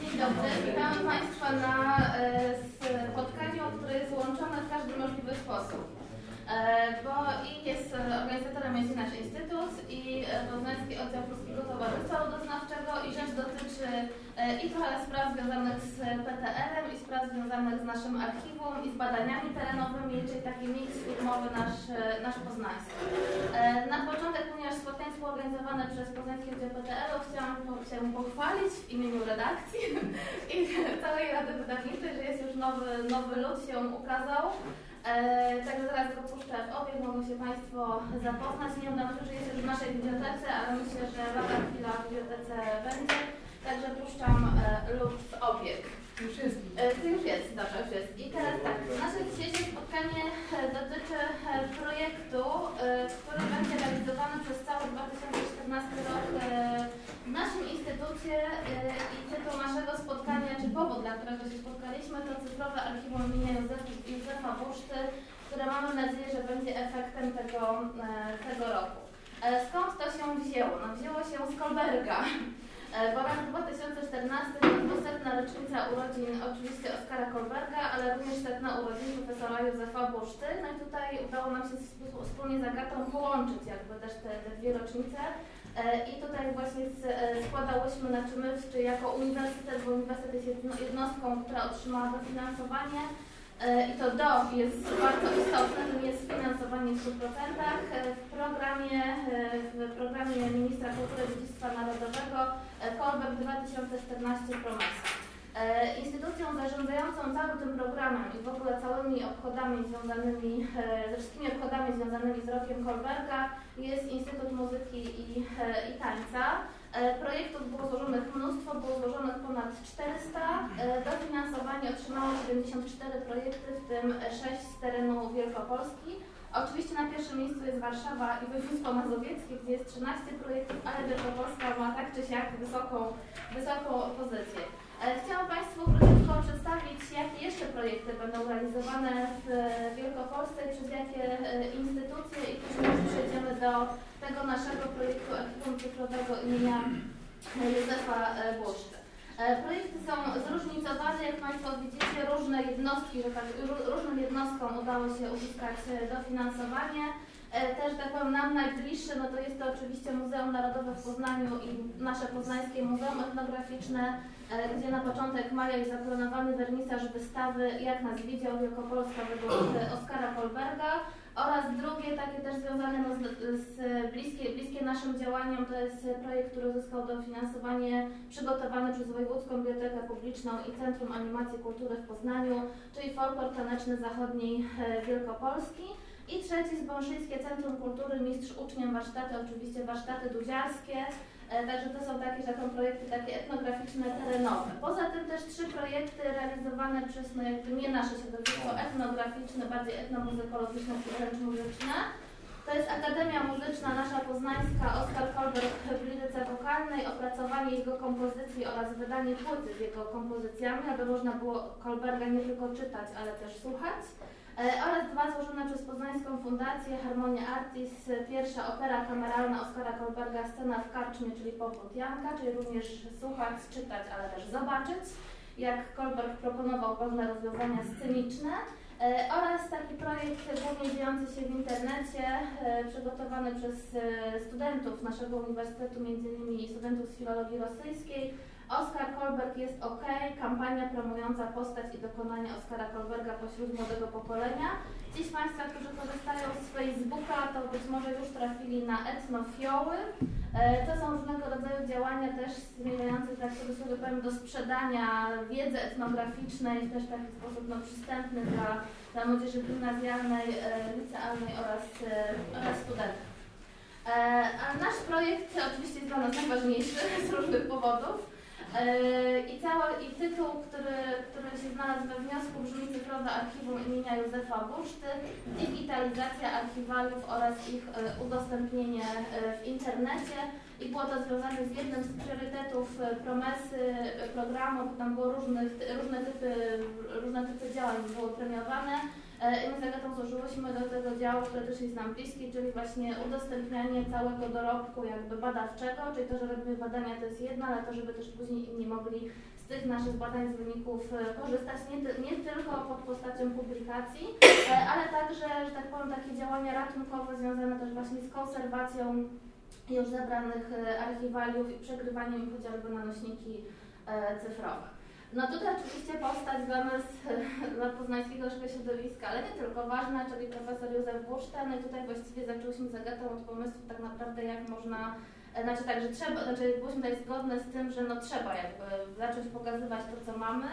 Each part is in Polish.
Dzień dobry. Witamy Państwa na e, spotkaniu, które jest łączone w każdy możliwy sposób. E, Bo i jest e, organizatorem jest nasz instytut i e, Poznański Oddział Polskiego Towarzystwa Ludoznawczego i rzecz dotyczy e, i trochę spraw związanych z PTR-em i spraw związanych z naszym archiwum i z badaniami terenowymi, czyli taki miks filmowy nasz, e, nasz poznański. E, Na początek, ponieważ spotkanie organizowane przez Poznański Oddział PTR-u, chciałam pochwalić w imieniu redakcji i całej Rady Wydawniczej, że jest już nowy, nowy lud się ukazał. E, także zaraz go puszczę w obieg, mogą się Państwo zapoznać. Nie wiem, na że jest już w naszej bibliotece, ale myślę, że lada chwila w bibliotece będzie. Także puszczam e, lud w obieg. Już jest. E, To już jest, dobrze, już jest. I teraz tak, nasze dzisiejsze spotkanie e, dotyczy e, projektu, który będzie realizowany przez cały 2014 rok w naszym instytucie i tytuł naszego spotkania, czy powód, dla którego się spotkaliśmy, to cyfrowe archiwum imienia Józefa, Józefa Buszty, które mamy nadzieję, że będzie efektem tego, tego roku. Skąd to się wzięło? No wzięło się z Kolberga. E, Bo rok 2014 to 200 rocznica urodzin oczywiście Oskara Kolberga, ale również setna urodzin profesora Józefa Buszty. No i tutaj udało nam się sp- wspólnie z Agatą połączyć jakby też te, te dwie rocznice. E, I tutaj właśnie e, składałyśmy, znaczy my, czy jako uniwersytet, bo uniwersytet jest jedno- jednostką, która otrzymała dofinansowanie, I to do jest bardzo istotne, jest finansowanie w 100%. E, W programie, e, w programie Ministra Kultury i Dziedzictwa Narodowego e, Kolberg 2014 Promesa. E, Instytucją zarządzającą całym tym programem i w ogóle całymi obchodami związanymi, e, ze wszystkimi obchodami związanymi z rokiem Kolberga jest Instytut Muzyki i, e, i Tańca. E, Projektów było złożonych mnóstwo, było złożonych ponad 400. E, Dofinansowanie otrzymało 74 projekty, w tym 6 z terenu Wielkopolski. Oczywiście na pierwszym miejscu jest Warszawa i województwo mazowieckie, gdzie jest 13 projektów, ale Wielkopolska ma tak czy siak wysoką, wysoką pozycję. E, Chciałam Państwu krótko przedstawić, jakie jeszcze projekty będą realizowane w Wielkopolsce przez jakie instytucje i później przejdziemy do tego naszego projektu Archiwum Cyfrowego imienia Józefa e, Błuszczy. E, Projekty są zróżnicowane, jak Państwo widzicie, różne jednostki, że tak, ró- różnym jednostkom udało się uzyskać e, dofinansowanie. Też tak powiem nam najbliższe, no to jest to oczywiście Muzeum Narodowe w Poznaniu i nasze Poznańskie Muzeum Etnograficzne, gdzie na początek maja jest zaplanowany wernisaż wystawy Jak nas widział Wielkopolska według Oskara Kolberga oraz drugie takie też związane no, z, z bliskie, bliskie naszym działaniom to jest projekt, który uzyskał dofinansowanie przygotowany przez Wojewódzką Bibliotekę Publiczną i Centrum Animacji Kultury w Poznaniu, czyli Folklor Taneczny Zachodniej e, Wielkopolski. I trzeci Zbąszyńskie Centrum Kultury Mistrz Uczniem Warsztaty, oczywiście warsztaty duziarskie. E, Także to są takie, że są projekty takie etnograficzne, terenowe. Poza tym też trzy projekty realizowane przez no jakby nie nasze środowisko etnograficzne, bardziej etnomuzykologiczne czy wręcz muzyczne. To jest Akademia Muzyczna nasza poznańska Oskar Kolberg w liryce wokalnej, opracowanie jego kompozycji oraz wydanie płyty z jego kompozycjami, aby można było Kolberga nie tylko czytać, ale też słuchać. E, oraz dwa złożone przez Poznańską Fundację Harmonia Artis, pierwsza opera kameralna Oskara Kolberga Scena w Karczmie, czyli powrót Janka, czyli również słuchać, czytać, ale też zobaczyć, jak Kolberg proponował pewne rozwiązania sceniczne. E, oraz taki projekt głównie dziejący się w internecie, e, przygotowany przez studentów naszego uniwersytetu, m.in. studentów z filologii rosyjskiej. Oskar Kolberg jest OK, kampania promująca postać i dokonania Oskara Kolberga pośród młodego pokolenia. Ci Państwa, którzy korzystają z Facebooka, to być może już trafili na etnofioły. E, To są różnego rodzaju działania też zmierzające, tak sobie sobie powiem, do sprzedania wiedzy etnograficznej w też taki sposób no, przystępny dla, dla młodzieży gimnazjalnej, e, licealnej oraz, e, oraz studentów. A nasz projekt oczywiście jest dla nas najważniejszy z różnych powodów. E, I cały i tytuł, który, który się znalazł we wniosku brzmi Cyfrowe Archiwum imienia Józefa Buszty, digitalizacja archiwaliów oraz ich e, udostępnienie e, w internecie. I było to związane z jednym z priorytetów promesy programu, bo tam różnych, różne, typy, różne typy działań były premiowane. I my z złożyłyśmy do tego działu, który też jest nam bliski, czyli właśnie udostępnianie całego dorobku jakby badawczego, czyli to, że robimy badania to jest jedno, ale to, żeby też później inni mogli z tych naszych badań, z wyników korzystać, nie, nie tylko pod postacią publikacji, ale także, że tak powiem, takie działania ratunkowe związane też właśnie z konserwacją już zebranych archiwaliów i przegrywaniem chociażby na nośniki cyfrowe. No tutaj oczywiście postać dla nas, dla poznańskiego środowiska, ale nie tylko ważna, czyli profesor Józef Bursztyn. No i tutaj właściwie zaczęłyśmy z Agatą od pomysłu tak naprawdę jak można, e, znaczy tak, że trzeba, znaczy byliśmy tutaj zgodne z tym, że no trzeba jakby zacząć pokazywać to, co mamy.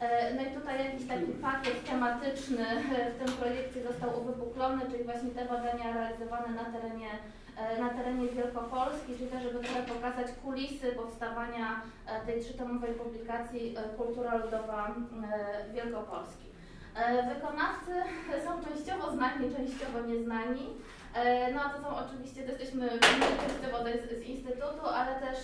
E, no i tutaj jakiś taki pakiet tematyczny w tym projekcie został uwypuklony, czyli właśnie te badania realizowane na terenie na terenie Wielkopolski, czyli też, żeby trochę pokazać kulisy powstawania e, tej trzytomowej publikacji e, Kultura Ludowa Wielkopolski. Wykonawcy są częściowo znani, częściowo nieznani. No a to są oczywiście, to jesteśmy częściowo jest z Instytutu, ale też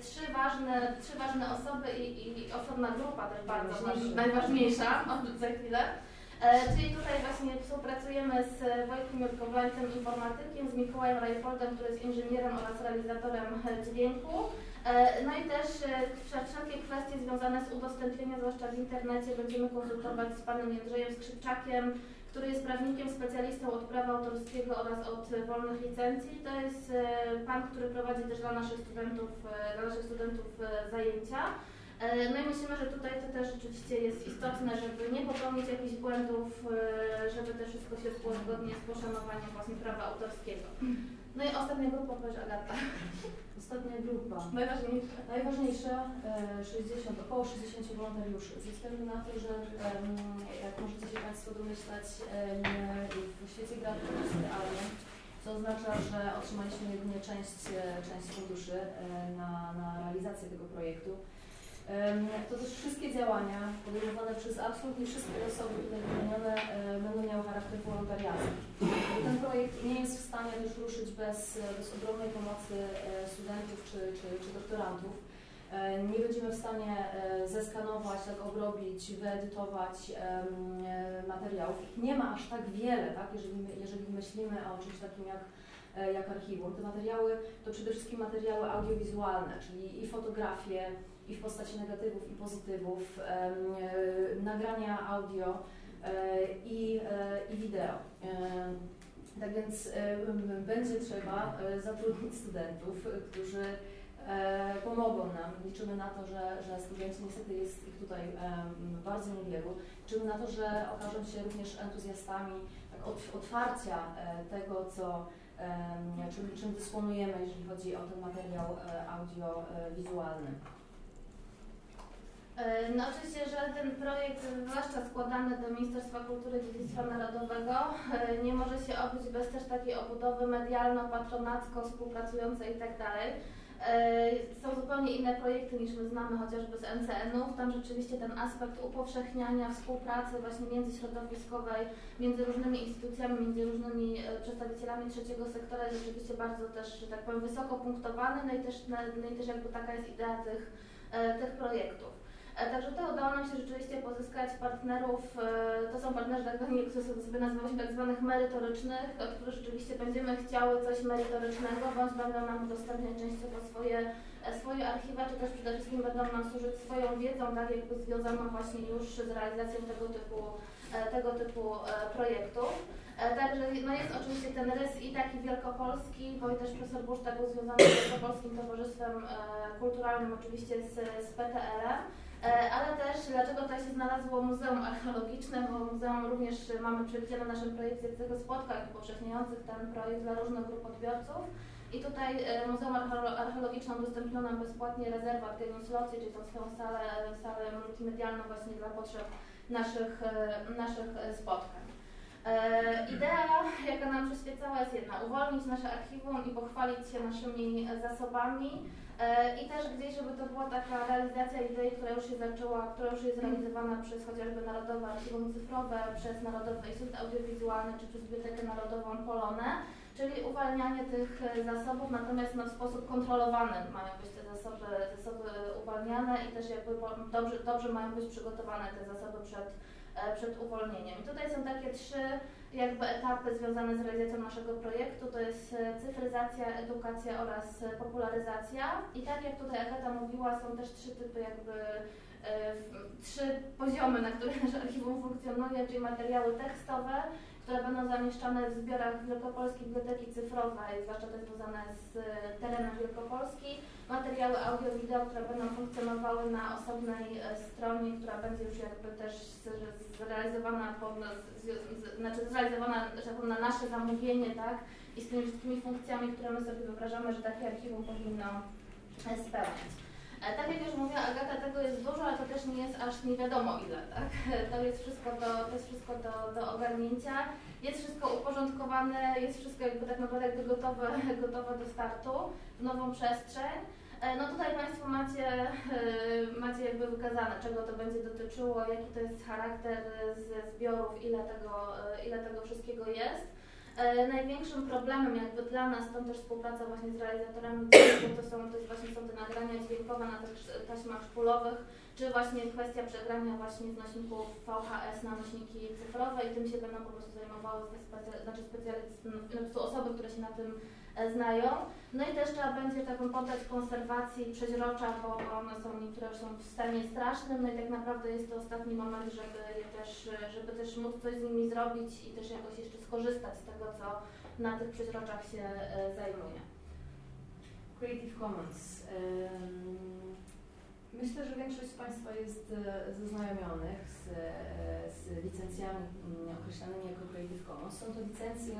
trzy ważne, trzy ważne osoby i, i osobna grupa też bardzo najważniejsza, za chwilę. E, czyli tutaj właśnie współpracujemy z Wojtkiem Jurkowlańcem, informatykiem, z Mikołajem Rajfoldem, który jest inżynierem oraz realizatorem dźwięku. E, no i też e, wszelkie kwestie związane z udostępnieniem, zwłaszcza w internecie, będziemy konsultować z panem Jędrzejem Skrzypczakiem, który jest prawnikiem, specjalistą od prawa autorskiego oraz od wolnych licencji. To jest pan, który prowadzi też dla naszych studentów, dla naszych studentów zajęcia. E, no i myślimy, że tutaj to też rzeczywiście jest istotne, żeby nie popełnić jakichś błędów, e, żeby to wszystko się było zgodnie z poszanowaniem właśnie prawa autorskiego. No i ostatnia grupa, powiedz Agata. Ostatnia grupa. Najważniejsza. Najważniejsza, 60, e, około 60 wolontariuszy. Ze względu na to, że jak możecie się Państwo domyślać, w świecie gra jest realnie, co oznacza, że otrzymaliśmy jedynie część, część funduszy na, na realizację tego projektu. To też wszystkie działania podejmowane przez absolutnie wszystkie osoby tutaj wymienione będą miały charakter wolontariatu. Ten projekt nie jest w stanie też ruszyć bez, bez ogromnej pomocy e, studentów czy, czy, czy doktorantów. E, nie będziemy w stanie e, zeskanować, tak obrobić, wyedytować materiałów. Nie ma aż tak wiele, tak, jeżeli, jeżeli myślimy o czymś takim jak jak archiwum. Te materiały to przede wszystkim materiały audiowizualne, czyli i fotografie, i w postaci negatywów i pozytywów, e, nagrania audio e, i, e, i wideo. Tak więc będzie trzeba zatrudnić studentów, którzy pomogą nam. Liczymy na to, że, że studenci, niestety jest ich tutaj bardzo niewielu, liczymy na to, że okażą się również entuzjastami tak, otwarcia tego, co, czym, czym dysponujemy, jeżeli chodzi o ten materiał audiowizualny. E, no oczywiście, że ten projekt, zwłaszcza składany do Ministerstwa Kultury i Dziedzictwa Narodowego, e, nie może się odbyć bez też takiej obudowy medialno-patronacko, współpracującej itd. Tak e, są zupełnie inne projekty niż my znamy chociażby z NCN-ów. Tam rzeczywiście ten aspekt upowszechniania współpracy właśnie międzyśrodowiskowej, między różnymi instytucjami, między różnymi przedstawicielami trzeciego sektora jest rzeczywiście bardzo też, że tak powiem, wysoko punktowany. No i też, no i też jakby taka jest idea tych, tych projektów. E, także to udało nam się rzeczywiście pozyskać partnerów, e, to są partnerzy, tak którzy sobie nazywają tak zwanych merytorycznych, od których rzeczywiście będziemy chciały coś merytorycznego, bądź będą nam udostępniać częściowo swoje, e, swoje archiwa, czy też przede wszystkim będą nam służyć swoją wiedzą, tak jakby związaną właśnie już z realizacją tego typu, tego typu projektów. Także no jest oczywiście ten rys i taki wielkopolski, bo i też profesor Busztak był związany z Wielkopolskim Towarzystwem Kulturalnym, oczywiście z, z PTL-em. E, ale też dlaczego tutaj się znalazło Muzeum Archeologiczne, bo muzeum również mamy przewidziane w naszym projekcie tego spotkań upowszechniających ten projekt dla różnych grup odbiorców. I tutaj e, Muzeum Archeologiczne udostępniło nam bezpłatnie rezerwat Genius Loci, czyli tą swoją salę, salę multimedialną właśnie dla potrzeb naszych, e, naszych spotkań. idea, jaka nam przyświecała jest jedna, uwolnić nasze archiwum i pochwalić się naszymi zasobami, I też gdzieś, żeby to była taka realizacja idei, która już się zaczęła, która już jest realizowana przez chociażby Narodowe Archiwum Cyfrowe, przez Narodowy Instytut Audiowizualny czy przez Bibliotekę Narodową Polonę, czyli uwalnianie tych e, zasobów, natomiast no, w sposób kontrolowany mają być te zasoby, zasoby uwalniane i też jakby dobrze, dobrze mają być przygotowane te zasoby przed, przed uwolnieniem. I tutaj są takie trzy jakby etapy związane z realizacją naszego projektu. To jest cyfryzacja, edukacja oraz popularyzacja. I tak jak tutaj Agata mówiła, są też trzy typy jakby trzy poziomy, na których nasze archiwum funkcjonuje, czyli materiały tekstowe, które będą zamieszczane w zbiorach Wielkopolskiej Biblioteki Cyfrowej, zwłaszcza te związane z e, terenem Wielkopolski, materiały audio-wideo, które będą funkcjonowały na osobnej e, stronie, która będzie już jakby też zrealizowana, po, znaczy zrealizowana na nasze zamówienie, tak, i z tymi wszystkimi funkcjami, które my sobie wyobrażamy, że takie archiwum powinno e, spełniać. E, tak jak już mówiła Agata, tego jest dużo, ale to też nie jest aż nie wiadomo ile, tak? To jest wszystko do, to jest wszystko do, do ogarnięcia. Jest wszystko uporządkowane, jest wszystko jakby tak naprawdę gotowe, gotowe do startu w nową przestrzeń. E, no tutaj Państwo macie, e, macie jakby wykazane, czego to będzie dotyczyło, jaki to jest charakter zbiorów, ile tego, ile tego wszystkiego jest. E, największym problemem jakby dla nas, stąd też współpraca właśnie z realizatorami, to są, to jest właśnie są te nagrania dźwiękowe na tych taśmach szpulowych, czy właśnie kwestia przegrania właśnie z nośników VHS na nośniki cyfrowe i tym się będą po prostu zajmowały specy, znaczy specjalisty, no, po prostu osoby, które się na tym znają. No i też trzeba będzie taką poddać konserwacji przeźrocza, bo one są niektóre są w stanie strasznym, no i tak naprawdę jest to ostatni moment, żeby też, żeby też móc coś z nimi zrobić i też jakoś jeszcze skorzystać z tego, co na tych przeźroczach się e, zajmuje. Creative Commons. Myślę, że większość z Państwa jest e, zaznajomionych z, z licencjami mm, określanymi jako Creative Commons. Są to licencje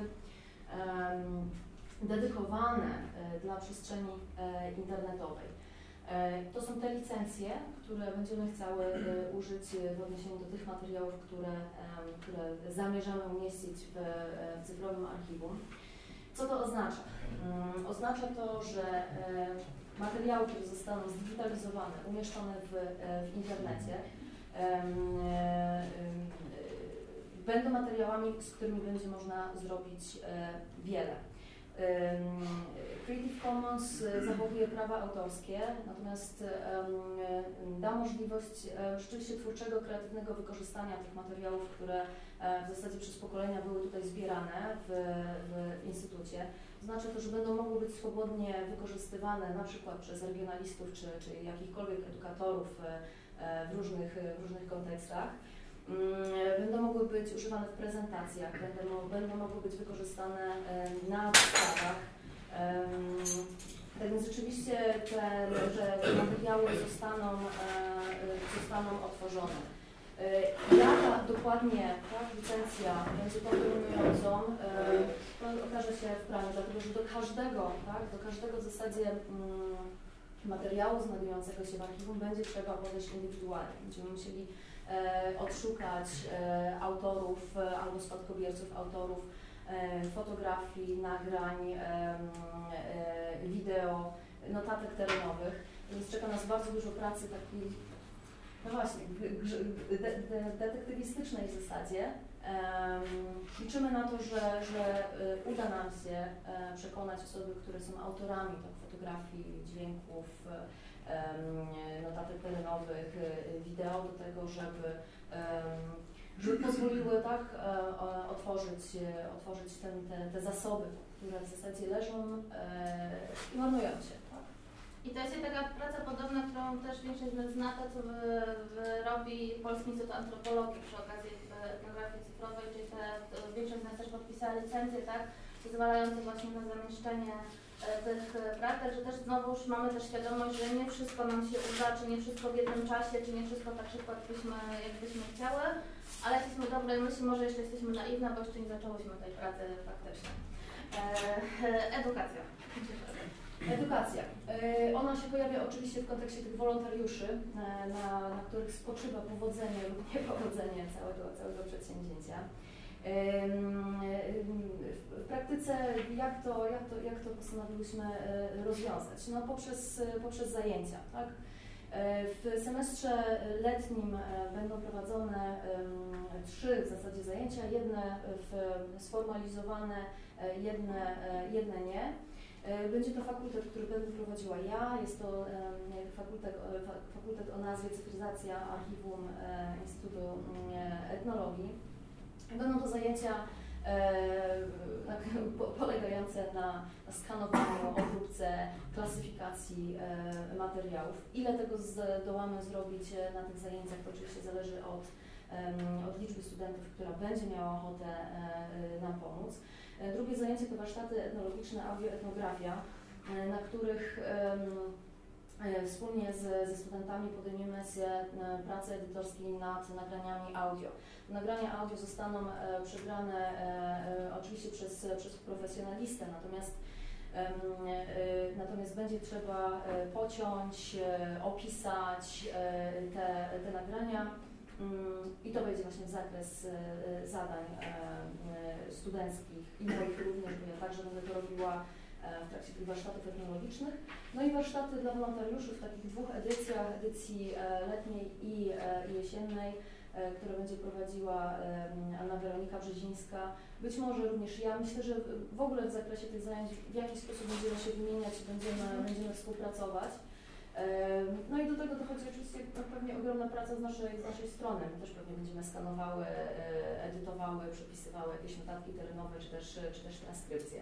dedykowane e, dla przestrzeni e, internetowej. E, to są te licencje, które będziemy chciały użyć w odniesieniu do tych materiałów, które, które zamierzamy umieścić w, w cyfrowym archiwum. Co to oznacza? Mm, oznacza to, że materiały, które zostaną zdigitalizowane, umieszczone w, w internecie, będą materiałami, z którymi będzie można zrobić wiele. Creative Commons e, zachowuje prawa autorskie, natomiast da możliwość e, rzeczywiście twórczego, kreatywnego wykorzystania tych materiałów, które e, w zasadzie przez pokolenia były tutaj zbierane w, w instytucie. Znaczy to, że będą mogły być swobodnie wykorzystywane na przykład przez regionalistów czy, czy jakichkolwiek edukatorów w różnych, w różnych kontekstach. Mm, będą mogły być używane w prezentacjach, będą, będą mogły być wykorzystane na wystawach. Tak więc rzeczywiście te, te materiały zostaną, e, zostaną otworzone. E, jaka dokładnie ta licencja będzie tą dominującą, to okaże się w planie, dlatego że do każdego, tak, do każdego w zasadzie mm, materiału znajdującego się w archiwum będzie trzeba podejść indywidualnie. Będziemy musieli E, odszukać e, autorów e, albo spadkobierców autorów fotografii, nagrań, wideo, notatek terenowych. Więc czeka nas bardzo dużo pracy takiej, no właśnie, detektywistycznej w zasadzie. Liczymy na to, że, że uda nam się przekonać osoby, które są autorami tak, fotografii, dźwięków, notatek terenowych, y, wideo do tego, żeby, żeby pozwoliły tak e, otworzyć, e, otworzyć ten, te, te zasoby, które w zasadzie leżą e, i marnują się. Tak? I to jest taka praca podobna, którą też większość z nas zna, to co robi Polski Instytut Antropologii przy okazji etnografii cyfrowej, czyli te, większość z nas też podpisała licencję, tak, pozwalające właśnie na zamieszczenie tych e, prac, że też znowuż mamy też świadomość, że nie wszystko nam się uda, czy nie wszystko w jednym czasie, czy nie wszystko tak szybko, jakbyśmy, jakbyśmy chciały, ale jesteśmy dobrej myśli, może jeszcze jesteśmy naiwne, bo jeszcze nie zaczęłyśmy tej pracy faktycznie. E, edukacja. Edukacja. Ona się pojawia oczywiście w kontekście tych wolontariuszy, na, na których spoczywa powodzenie lub niepowodzenie całego, całego przedsięwzięcia. W praktyce jak to, jak to, jak to postanowiłyśmy e, rozwiązać? No poprzez, poprzez zajęcia. Tak? E, w semestrze letnim e, będą prowadzone trzy w zasadzie zajęcia, jedne sformalizowane, jedne, jedne nie. Będzie to fakultet, który będę prowadziła ja. Jest to fakultet, fakultet o nazwie Cyfryzacja Archiwum Instytutu mm, Etnologii. Będą to zajęcia tak, polegające na, skanowaniu, obróbce, klasyfikacji materiałów. Ile tego zdołamy zrobić na tych zajęciach, to oczywiście zależy od, od liczby studentów, która będzie miała ochotę nam pomóc. E, drugie zajęcie to warsztaty etnologiczne, audioetnografia, e, na których e, wspólnie z, ze studentami podejmiemy się pracy edytorskiej nad nagraniami audio. Nagrania audio zostaną przegrane oczywiście przez, przez profesjonalistę, natomiast Natomiast będzie trzeba pociąć, opisać te, te nagrania Mm, I to wejdzie właśnie zakres e, zadań e, e, studenckich i moich również, bo ja także będę to robiła w trakcie tych warsztatów etnologicznych. No i warsztaty dla wolontariuszy w takich dwóch edycjach, edycji letniej i jesiennej, które będzie prowadziła Anna Weronika Brzezińska. Być może również ja. Myślę, że w ogóle w zakresie tych zajęć w jakiś sposób będziemy się wymieniać, będziemy, będziemy współpracować. No i do tego dochodzi oczywiście no, pewnie ogromna praca z naszej, z naszej strony. My też pewnie będziemy skanowały, e, edytowały, przepisywały jakieś notatki terenowe czy też, czy też transkrypcje.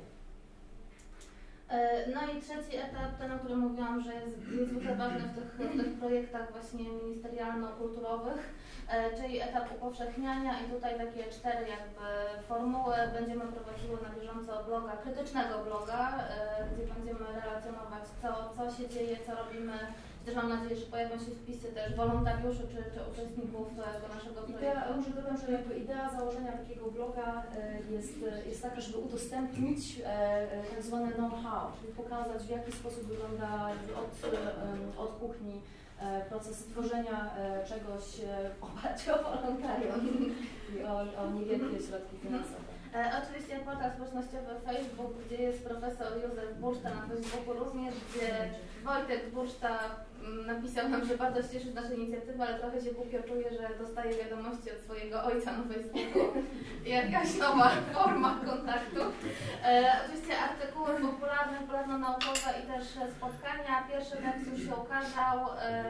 E, no i trzeci etap, ten o którym mówiłam, że jest niezwykle ważny w tych, w tych projektach właśnie ministerialno-kulturowych, e, czyli etap upowszechniania i tutaj takie cztery jakby formuły. Będziemy prowadziły na bieżąco bloga, krytycznego bloga, gdzie będziemy relacjonować co, co się dzieje, co robimy, też mam nadzieję, że pojawią się wpisy też wolontariuszy czy, czy uczestników e, do naszego projektu. Idea, może dodam, że jakby idea założenia takiego bloga e, jest, e, jest taka, żeby udostępnić tak zwane know-how, czyli pokazać w jaki sposób wygląda od, od kuchni proces tworzenia czegoś w oparciu o wolontarium i o, o niewielkie środki finansowe. Oczywiście portal społecznościowy Facebook, gdzie jest profesor Józef Burszta na Facebooku również, gdzie Wojtek Burszta napisał nam, że bardzo się cieszy z naszej inicjatywy, ale trochę się głupio czuje, że dostaje wiadomości od swojego ojca na Facebooku. Jakaś nowa forma kontaktu. E, oczywiście artykuły popularne, popularno-naukowe i też spotkania. Pierwszy tekst już się ukazał e,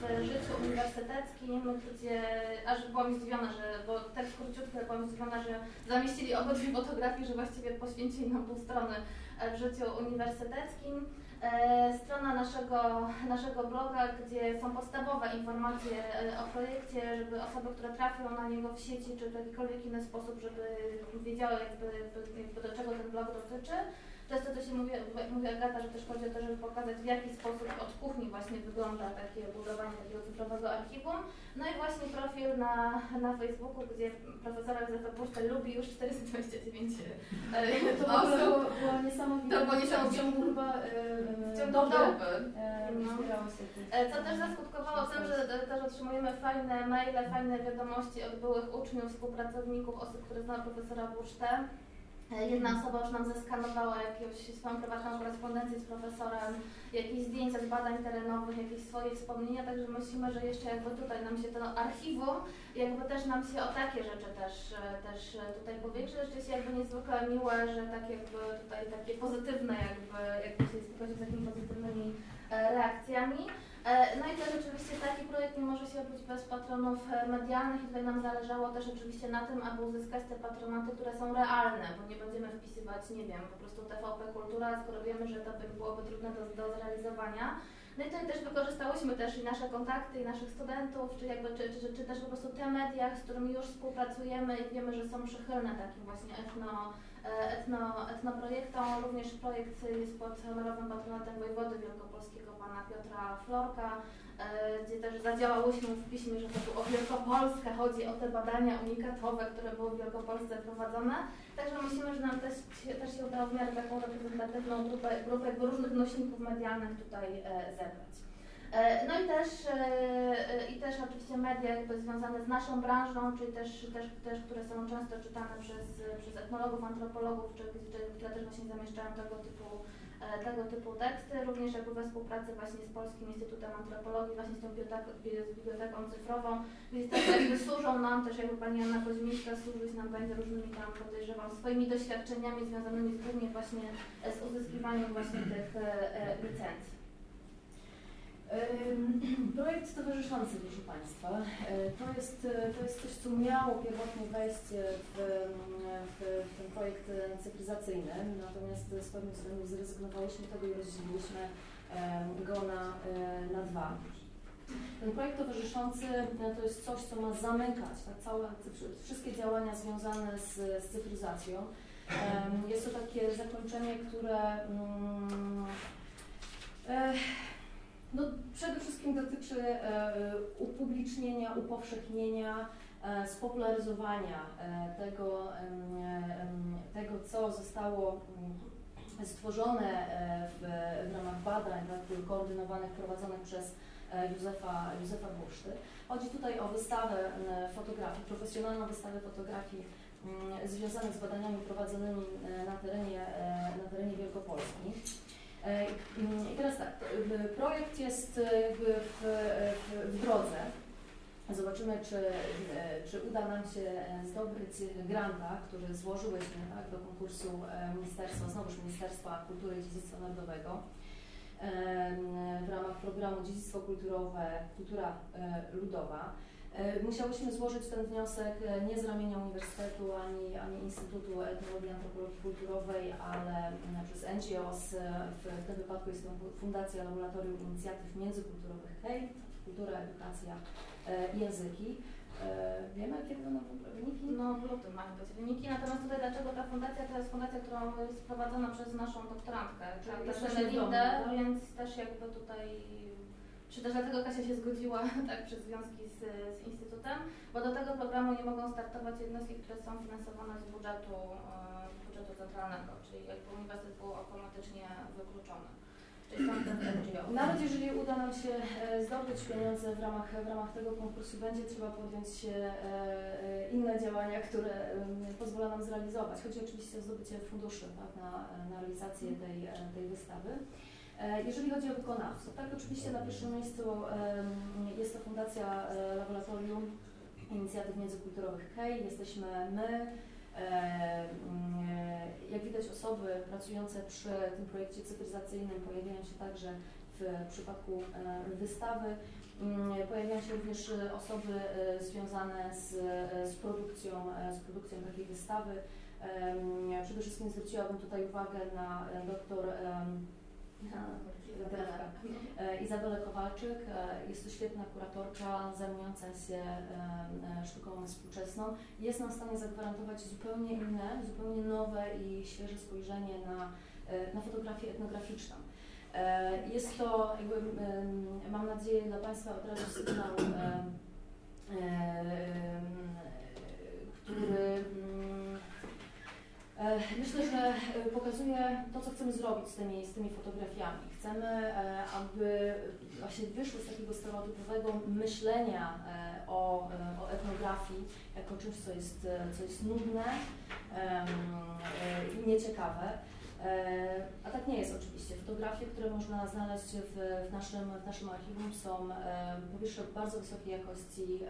w życiu uniwersyteckim, gdzie aż byłam zdziwiona, że, bo tekst króciutki, byłam zdziwiona, że zamieścili obydwie fotografie, że właściwie poświęcili nam pół strony w życiu uniwersyteckim. E, strona naszego, naszego bloga, gdzie są podstawowe informacje e, o projekcie, żeby osoby, które trafią na niego w sieci czy w jakikolwiek inny sposób, żeby wiedziały jakby, jakby do czego ten blog dotyczy. Często to się mówi, mówi Agata, że też chodzi o to, żeby pokazać w jaki sposób od kuchni właśnie wygląda takie budowanie takiego cyfrowego archiwum. No i właśnie profil na, na Facebooku, gdzie profesora Józefa Puszcza lubi już 429 e, to osób. Było, było niesamowite. To było niesamowite. W ciągu chyba e, w ciągu doby. E, no. Co też zaskutkowało tym, że też otrzymujemy fajne maile, fajne wiadomości od byłych uczniów, współpracowników, osób, które znają profesora Busztę. E, jedna osoba już nam zeskanowała jakąś swoją prywatną korespondencję z profesorem, jakieś zdjęcia z badań terenowych, jakieś swoje wspomnienia, także myślimy, że jeszcze jakby tutaj nam się to archiwum, jakby też nam się o takie rzeczy też, e, też tutaj powiększy. Rzeczywiście jakby niezwykle miłe, że tak jakby tutaj takie pozytywne jakby, jakby się spotkać z takimi pozytywnymi e, reakcjami. E, no i też oczywiście taki projekt nie może się odbyć bez patronów e, medialnych i tutaj nam zależało też oczywiście na tym, aby uzyskać te patronaty, które są realne, bo nie będziemy wpisywać, nie wiem, po prostu TVP Kultura, skoro wiemy, że to by byłoby trudne do, do zrealizowania. No i tutaj też wykorzystałyśmy też i nasze kontakty, i naszych studentów, czy, jakby, czy, czy, czy też po prostu te media, z którymi już współpracujemy i wiemy, że są przychylne takim właśnie etno, etno, etnoprojektom. Również projekt jest pod honorowym patronatem wojewody wielkopolskiego pana Piotra Florka, e, gdzie też zadziałałyśmy w piśmie, że to tu o Wielkopolskę chodzi, o te badania unikatowe, które były w Wielkopolsce prowadzone. Także myślimy, że nam też, też się udało w miarę taką reprezentatywną grupę, grupę różnych nośników medialnych tutaj e, zebrać. E, no i też, i też oczywiście media jakby związane z naszą branżą, czyli też, też, też które są często czytane przez, przez etnologów, antropologów, czy, czy, które też właśnie zamieszczają tego typu e, tego typu teksty, również jakby we współpracy właśnie z Polskim Instytutem Antropologii, właśnie z tą biblioteką, cyfrową, więc też jakby służą nam, też jakby Pani Anna Koźmińska służyć nam będzie różnymi tam, podejrzewam, swoimi doświadczeniami związanymi głównie właśnie z uzyskiwaniem właśnie tych licencji. Projekt towarzyszący, proszę Państwa, e, to jest, e, to jest coś, co miało pierwotnie wejść w, w, w ten projekt cyfryzacyjny, natomiast z pewnych względów zrezygnowaliśmy tego i rozdzieliliśmy go na, e, na dwa. Ten projekt towarzyszący to jest coś, co ma zamykać tak, całe, wszystkie działania związane z, z cyfryzacją. Jest to takie zakończenie, które mm, no, przede wszystkim dotyczy e, upublicznienia, upowszechnienia, e, spopularyzowania e, tego, tego, co zostało mm, stworzone w, w ramach badań tak, koordynowanych, prowadzonych przez Józefa, Józefa Burszty. Chodzi tutaj o wystawę fotografii, profesjonalną wystawę fotografii mm, związanych z badaniami prowadzonymi na terenie, na terenie Wielkopolski. E, I teraz tak, projekt jest e, w, w, w drodze. Zobaczymy, czy, e, czy uda nam się zdobyć granta, który złożyłyśmy tak, do konkursu Ministerstwa, znowuż Ministerstwa Kultury i Dziedzictwa Narodowego w ramach programu Dziedzictwo Kulturowe, Kultura Ludowa. E, musiałyśmy złożyć ten wniosek e, nie z ramienia Uniwersytetu ani, ani Instytutu Etnologii i Antropologii Kulturowej, ale przez NGOs. E, w, w tym wypadku jest to Fundacja Laboratorium Inicjatyw Międzykulturowych HEJ, Kultura, Edukacja i Języki. Wiemy, kiedy będą wyniki? No w lutym mają być wyniki, natomiast tutaj dlaczego ta fundacja to jest fundacja, która jest prowadzona przez naszą doktorantkę, Katarzyna Lindę, więc też jakby tutaj czy też dlatego Kasia się zgodziła tak, przez związki z, z Instytutem, bo do tego programu nie mogą startować jednostki, które są finansowane z budżetu, z budżetu centralnego, czyli jakby uniwersytet był automatycznie wykluczony. Nawet jeżeli uda nam się e, zdobyć pieniądze w ramach, w ramach tego konkursu, będzie trzeba podjąć e, e, inne działania, które pozwolą nam zrealizować. Chodzi oczywiście o zdobycie funduszy tak, na, na realizację tej, tej wystawy. E, jeżeli chodzi o wykonawców, tak oczywiście na pierwszym miejscu jest to Fundacja e, Laboratorium Inicjatyw Międzykulturowych KEJ, jesteśmy my, e, jak widać osoby pracujące przy tym projekcie cyfryzacyjnym pojawiają się także w przypadku wystawy. Mm, pojawiają się również osoby związane z, z, produkcją, z produkcją takiej wystawy. Przede wszystkim zwróciłabym tutaj uwagę na doktor E, Izabela Kowalczyk e, jest to świetna kuratorka zajmująca się e, sztuką współczesną. Jest nam w stanie zagwarantować zupełnie inne, zupełnie nowe i świeże spojrzenie na, na fotografię etnograficzną. Jest to, jakby, mam nadzieję, dla Państwa od razu sygnał, który myślę, że e, pokazuje to, co chcemy zrobić z tymi, z tymi fotografiami. Chcemy, e, aby właśnie wyszły z takiego stereotypowego myślenia o, o etnografii jako czymś, co jest, co jest nudne i nieciekawe. A tak nie jest oczywiście. Fotografie, które można znaleźć w, w, naszym, w naszym archiwum są po pierwsze bardzo wysokiej jakości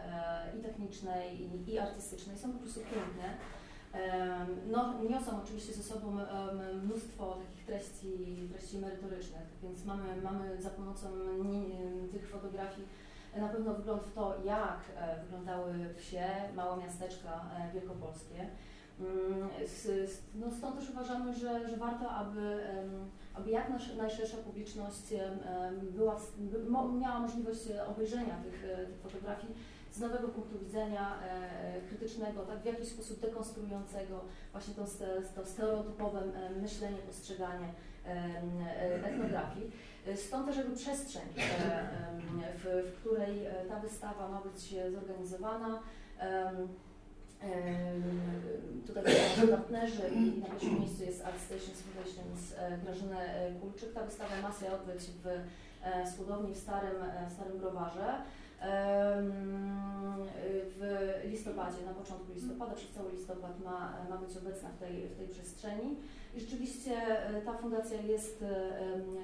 i technicznej, i, i artystycznej, są po prostu piękne. No, niosą oczywiście ze sobą mnóstwo takich treści, treści merytorycznych, więc mamy, mamy za pomocą tych fotografii na pewno wgląd w to, jak e, wyglądały wsie, małe miasteczka e, wielkopolskie. Mm, no stąd też uważamy, że, że warto, aby, aby jak najszersza publiczność była, miała możliwość obejrzenia tych, e, tych fotografii z nowego punktu widzenia e, krytycznego, tak, w jakiś sposób dekonstruującego właśnie to, to stereotypowe e, myślenie, postrzeganie e, etnografii. Stąd też jakby przestrzeń, w, w której ta wystawa ma być zorganizowana. Tutaj partnerzy i na pierwszym miejscu jest Art Stations Foundations Grażyny Kulczyk. Ta wystawa ma się odbyć w Słodowni w Starym, w Starym Browarze w listopadzie, na początku listopada, przez cały listopad ma, ma być obecna w tej, w tej przestrzeni. I rzeczywiście ta fundacja jest,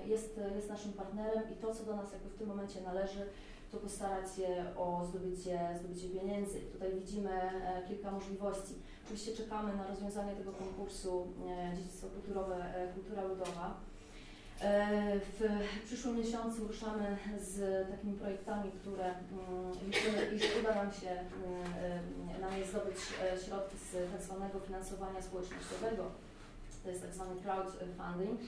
jest, jest naszym partnerem i to, co do nas jakby w tym momencie należy, to postarać się o zdobycie, zdobycie pieniędzy. Tutaj widzimy e, kilka możliwości. Oczywiście czekamy na rozwiązanie tego konkursu e, Dziedzictwo Kulturowe, e, Kultura Ludowa. W przyszłym miesiącu ruszamy z takimi projektami, które mm, liczymy, iż uda nam się nam jest zdobyć środki z tak zwanego finansowania społecznościowego. To jest tak zwany crowdfunding.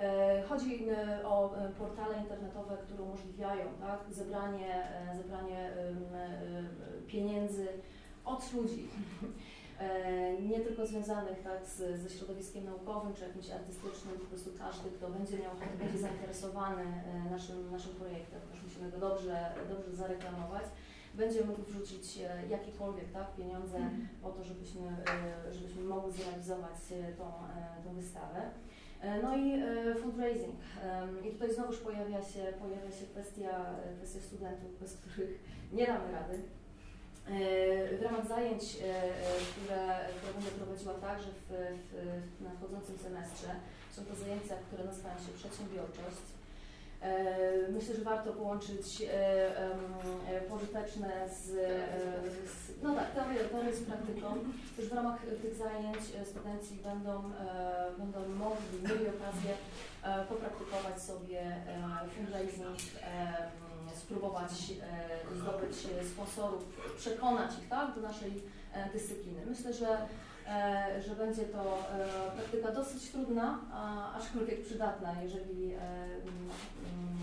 E, chodzi e, o e, portale internetowe, które umożliwiają tak, zebranie, zebranie pieniędzy od ludzi, nie tylko związanych tak, z, ze środowiskiem naukowym czy jakimś artystycznym, po prostu każdy, kto będzie miał ochotę, będzie zainteresowany naszym, naszym projektem, też musimy go dobrze, dobrze zareklamować, będzie mógł wrzucić jakiekolwiek tak, pieniądze po to, żebyśmy, żebyśmy mogli zrealizować tą, tą wystawę. E, no i e, fundraising. I tutaj znowuż pojawia się, pojawia się kwestia, kwestia studentów, bez których nie damy rady. E, w ramach zajęć, które, które będę prowadziła także w, w nadchodzącym semestrze, są to zajęcia, które nazywają się przedsiębiorczość. Myślę, że warto połączyć pożyteczne z, z no tak, teorię z praktyką. Już w ramach tych zajęć studenci będą, będą mogli, mieli okazję popraktykować sobie fundraising, spróbować zdobyć sponsorów, przekonać ich tak, do naszej dyscypliny. Myślę, że E, że będzie to e, praktyka dosyć trudna, aczkolwiek przydatna, jeżeli, e, mm,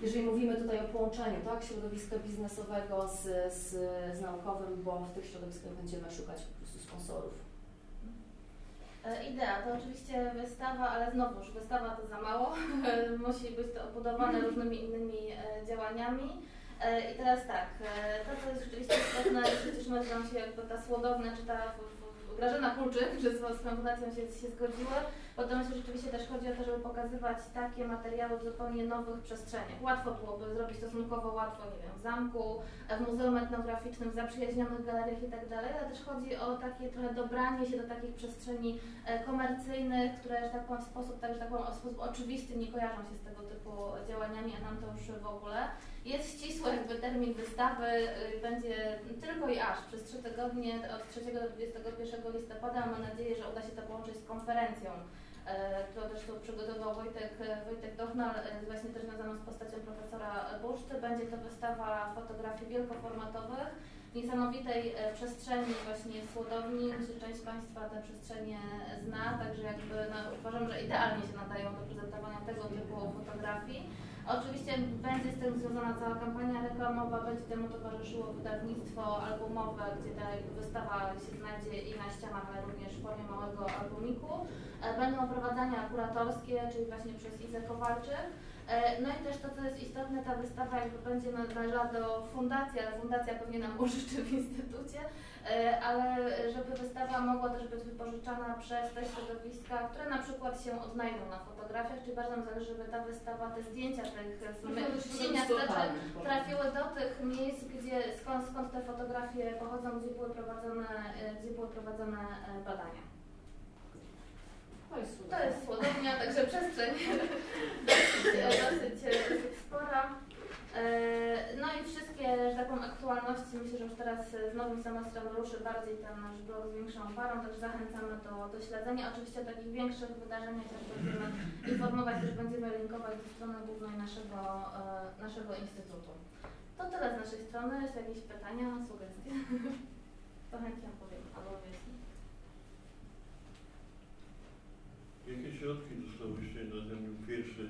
jeżeli mówimy tutaj o połączeniu tak, środowiska biznesowego z, z, z naukowym, bo w tych środowiskach będziemy szukać po prostu sponsorów. Idea to oczywiście wystawa, ale znowuż wystawa to za mało. Musi być to obudowane różnymi innymi działaniami. I teraz tak, to co jest rzeczywiście istotne, przecież nazywam się jakby ta słodowna, czy ta Grażyna Kulczyk, że z swoją fundacją się, się zgodziły, Potem się rzeczywiście też chodzi o to, żeby pokazywać takie materiały w zupełnie nowych przestrzeniach. Łatwo byłoby zrobić stosunkowo łatwo, nie wiem, w zamku, w muzeum etnograficznym, w zaprzyjaźnionych galeriach i tak ale też chodzi o takie trochę dobranie się do takich przestrzeni e, komercyjnych, które, że tak powiem, w sposób, tak, że tak powiem, w sposób oczywisty nie kojarzą się z tego typu działaniami, a nam to już w ogóle. Jest ścisły jakby termin wystawy, y, będzie tylko i aż przez trzy tygodnie od 3 do 21 listopada. Mam nadzieję, że uda się to połączyć z konferencją, e, którą też tu przygotował Wojtek, Wojtek Dochnal, e, właśnie też związaną z postacią profesora Burszty. Będzie to wystawa fotografii wielkoformatowych niesamowitej e, przestrzeni właśnie słodowni. Myślę, że część Państwa te przestrzenie zna, także jakby no, uważam, że idealnie się nadają do prezentowania tego typu fotografii. Oczywiście będzie z tym związana cała kampania reklamowa, będzie temu towarzyszyło wydawnictwo albumowe, gdzie ta wystawa się znajdzie i na ścianach, ale również w formie małego albumiku. E, będą oprowadzania kuratorskie, czyli właśnie przez Izę Kowalczyk. E, no i też to, co jest istotne, ta wystawa jakby będzie należała do fundacji, ale fundacja pewnie nam użyczy w instytucie, e, ale żeby wystawa mogła też być wypożyczana przez te środowiska, które na przykład się odnajdą na fotografiach, czyli bardzo nam zależy, żeby ta wystawa, te zdjęcia tych cieniasteczek trafiły do tych miejsc, gdzie, skąd, skąd te fotografie pochodzą, gdzie były prowadzone, e, gdzie były prowadzone badania. To jest To jest słodownia, także przestrzeń dosyć, dosyć, dosyć spora. E, no i wszystkie, że tak powiem, aktualności, myślę, że już teraz z nowym semestrem ruszy bardziej ten nasz blog z większą parą, także zachęcamy do, do śledzenia. Oczywiście o takich większych wydarzeniach też będziemy informować, też będziemy linkować do strony głównej naszego, e, naszego instytutu. To tyle z naszej strony. Jest jakieś pytania, sugestie? To chętnie opowiem albo wyjaśnię. Jakie środki dostałyście na ten pierwszy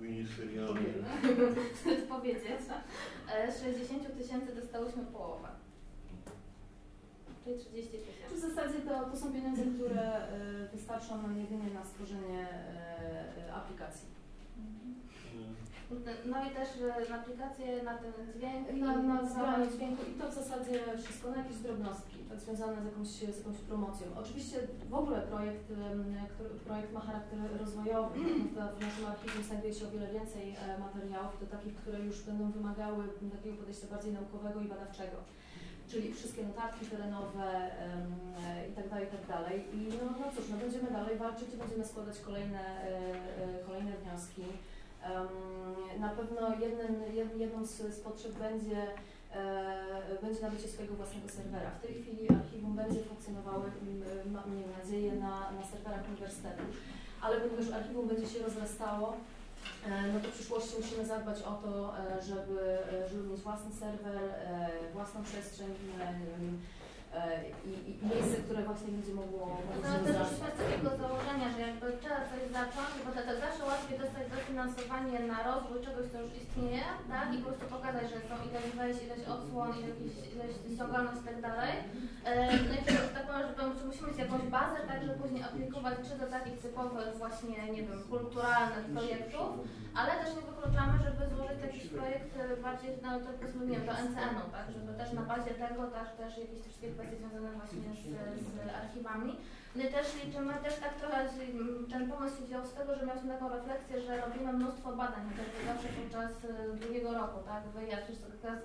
ministerialny? Wstyd powiedzieć. 60 e, tysięcy dostałyśmy połowę. Czyli 30 tysięcy. W zasadzie to, to są pieniądze, które e, wystarczą nam jedynie na stworzenie e, aplikacji. Mhm. No i też na aplikację, na ten dźwięk. Na, na dźwięku i to w zasadzie wszystko, na jakieś drobnostki tak związane z jakąś, z jakąś promocją. Oczywiście w ogóle projekt, który, projekt ma charakter rozwojowy, w, naszym archiwum znajduje się o wiele więcej e, materiałów, to takich, które już będą wymagały takiego podejścia bardziej naukowego i badawczego czyli wszystkie notatki terenowe e, i tak dalej, i tak dalej. I no, no cóż, no będziemy dalej walczyć i będziemy składać kolejne, e, e, kolejne wnioski. Na pewno jednym, jed, jedną z, potrzeb będzie, e, będzie nabycie swojego własnego serwera. W tej chwili archiwum będzie funkcjonowało, m, mam nadzieję, na, na serwerach uniwersytetu, ale ponieważ archiwum będzie się rozrastało, E, no to w przyszłości musimy zadbać o to, e, żeby, żeby mieć własny serwer, własną przestrzeń i, i miejsce, które właśnie będzie mogło No ale też wyszliśmy z takiego założenia, że jakby trzeba coś zacząć, bo tak zawsze łatwiej dostać dofinansowanie na rozwój czegoś, co już istnieje, tak? I po prostu pokazać, że są ileś wejść, ileś odsłon, ileś, ileś ściągalność i tak dalej. No i tak powiem, że musimy mieć jakąś bazę, tak, żeby później aplikować czy do takich typowych właśnie, nie wiem, kulturalnych projektów, ale też nie wykluczamy, żeby złożyć jakiś projekt bardziej, no to powiedzmy, nie wiem, do NCN-u, tak? Żeby też na bazie tego też, też jakieś wszystkie kwestie związane właśnie z, z archiwami. My też liczymy, też tak trochę ten pomysł się wziął z tego, że mieliśmy taką refleksję, że robimy mnóstwo badań, też zawsze podczas y, drugiego roku, tak, wyjazd,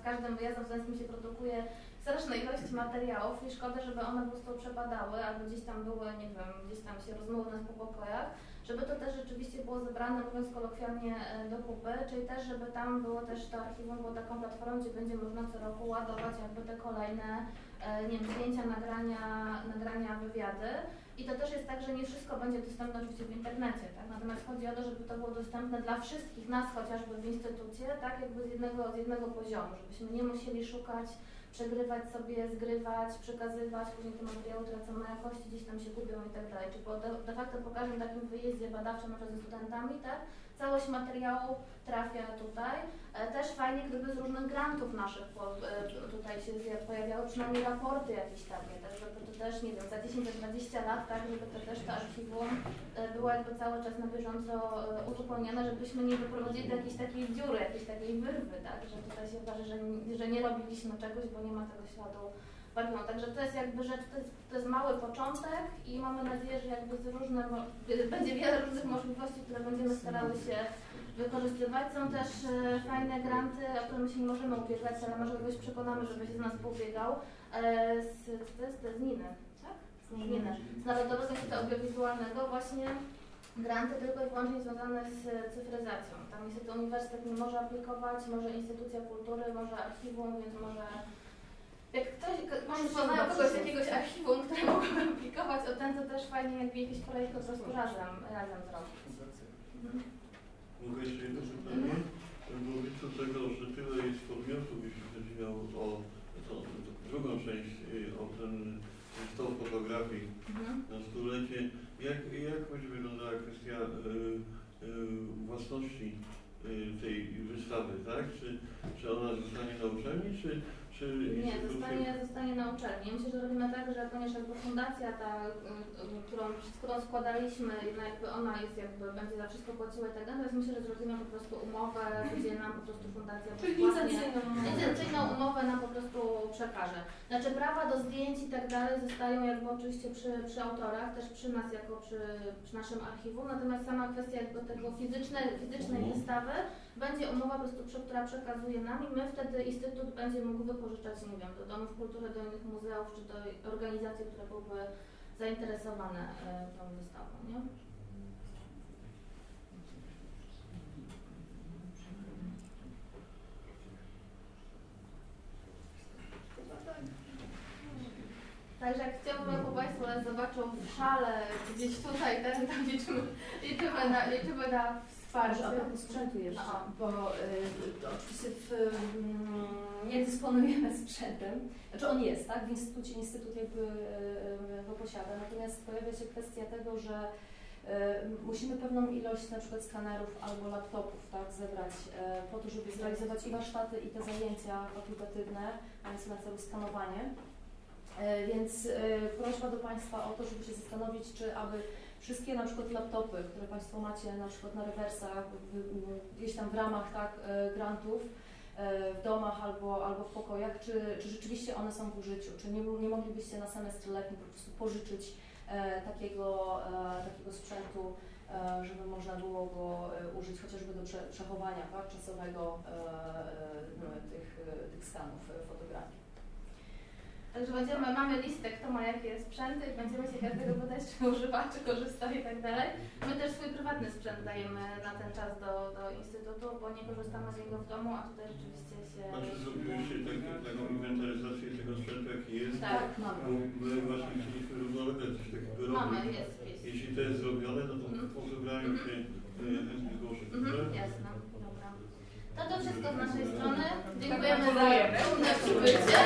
z każdym wyjazdem w się produkuje straszne ilości materiałów i szkoda, żeby one po prostu przepadały, albo gdzieś tam były, nie wiem, gdzieś tam się rozmyły nas po pokojach, żeby to też rzeczywiście było zebrane, mówiąc kolokwialnie, e, do kupy, czyli też, żeby tam było też to archiwum, było taką platformą, gdzie będzie można co roku ładować jakby te kolejne, e, nie wiem, zdjęcia, nagrania, nagrania, wywiady. I to też jest tak, że nie wszystko będzie dostępne oczywiście w internecie, tak? Natomiast chodzi o to, żeby to było dostępne dla wszystkich nas chociażby w instytucie, tak jakby z jednego, z jednego poziomu, żebyśmy nie musieli szukać przegrywać sobie, zgrywać, przekazywać, później te materiały tracą na jakości, gdzieś tam się gubią i tak dalej. Czyli de, de facto po każdym takim wyjeździe badawczym, może ze studentami, tak, całość materiału trafia tutaj. E, też fajnie, gdyby z różnych grantów naszych e, tutaj się pojawiały przynajmniej raporty jakieś takie, tak, żeby to też, nie wiem, za 10-20 lat, tak, żeby to też to archiwum e, było jakby cały czas na bieżąco uzupełniane, żebyśmy nie wyprowadzili do jakiejś takiej dziury, jakiejś takiej wyrwy, tak, że tutaj się okaże, że, że nie robiliśmy czegoś, bo nie ma tego śladu Także to jest jakby rzecz, to jest, to jest mały początek i mamy nadzieję, że jakby z różne, będzie wiele różnych możliwości, które będziemy starały się wykorzystywać. Są też e, fajne granty, o które my się nie możemy ubiegać, ale może kogoś przekonamy, żeby się z nas poubiegał. E, z, to jest z Niny, tak? Z Niny. Z Narodowego Instytutu Audiowizualnego właśnie granty tylko i wyłącznie związane z cyfryzacją. Tam niestety uniwersytet nie może aplikować, może instytucja kultury, może archiwum, więc może jak ktoś, Państwo znają kogoś z jakiegoś archiwum, które mogłoby aplikować o ten, to też fajnie jakby jakiś projekt po prostu razem, razem zrobić. Mhm. Mogę jeszcze jedno pytanie? Bo co tego, że tyle jest podmiotów, jeśli chodzi o, o, o, drugą część, o ten stos fotografii mhm. na stulecie. Jak, jak będzie wyglądała kwestia y, y, własności y, tej wystawy, tak? Czy, czy ona zostanie na uczelni, czy czy nie, zostanie, zostanie na uczelni. Myślę, że robimy tak, że ponieważ jakby fundacja ta, y, y, którą, którą składaliśmy, no jakby ona jest jakby, będzie za wszystko płaciła i tak dalej, więc myślę, że zrobimy po prostu umowę, gdzie nam po prostu fundacja licencyjną, umowę nam po prostu przekaże. Znaczy prawa do zdjęć i tak dalej zostają jakby oczywiście przy, przy autorach, też przy nas jako przy, przy naszym archiwum, natomiast sama kwestia jakby tego fizycznej, fizycznej mhm. wystawy będzie umowa po prostu, która przekazuje nam i my wtedy Instytut będzie mógł wypożyczać, nie wiem, do domów kultury, do innych muzeów, czy do organizacji, które byłyby zainteresowane e, tą wystawą, nie? Także jak chciałbym, jako Państwo zobaczą w szale gdzieś tutaj, ten, tam liczymy, liczymy, na, liczymy na Twarzy, a sprzętu jeszcze, Aha. bo y, oczywiście w, y, nie dysponujemy sprzętem, znaczy on jest, tak, w instytucie, instytut jakby y, go posiada, natomiast pojawia się kwestia tego, że y, musimy pewną ilość na przykład skanerów albo laptopów tak, zebrać y, po to, żeby zrealizować i warsztaty i te zajęcia fakultatywne, mające na celu skanowanie. Więc prośba do Państwa o to, żeby się zastanowić, czy aby wszystkie na przykład laptopy, które Państwo macie na przykład na rewersach, gdzieś tam w ramach tak, e, grantów, e, w domach albo, albo w pokojach, czy, czy rzeczywiście one są w użyciu? Czy nie, nie moglibyście na semestr letni po prostu pożyczyć e, takiego, takiego sprzętu, żeby można było go użyć chociażby do prze, przechowania tak, czasowego e, tych, tych skanów e, fotografii? Także będziemy, mamy listę, kto ma jakie sprzęty i będziemy się każdego pytać, czy używa, czy korzysta i tak dalej. My też swój prywatny sprzęt dajemy na ten czas do, do Instytutu, bo nie korzystamy z niego w domu, a tutaj rzeczywiście się... Znaczy zrobiłyście tak, taką inwentaryzację tego sprzętu, jaki jest. Tak. mamy. Bo My właśnie chcieliśmy równolegle coś takiego Mamy, robić. jest wpis. Jeśli to jest zrobione, no to Mhm. po zebraniu się e, chętnie zgłoszę. Mhm, jasne, no to wszystko z naszej strony. Dziękujemy za pełne przybycie.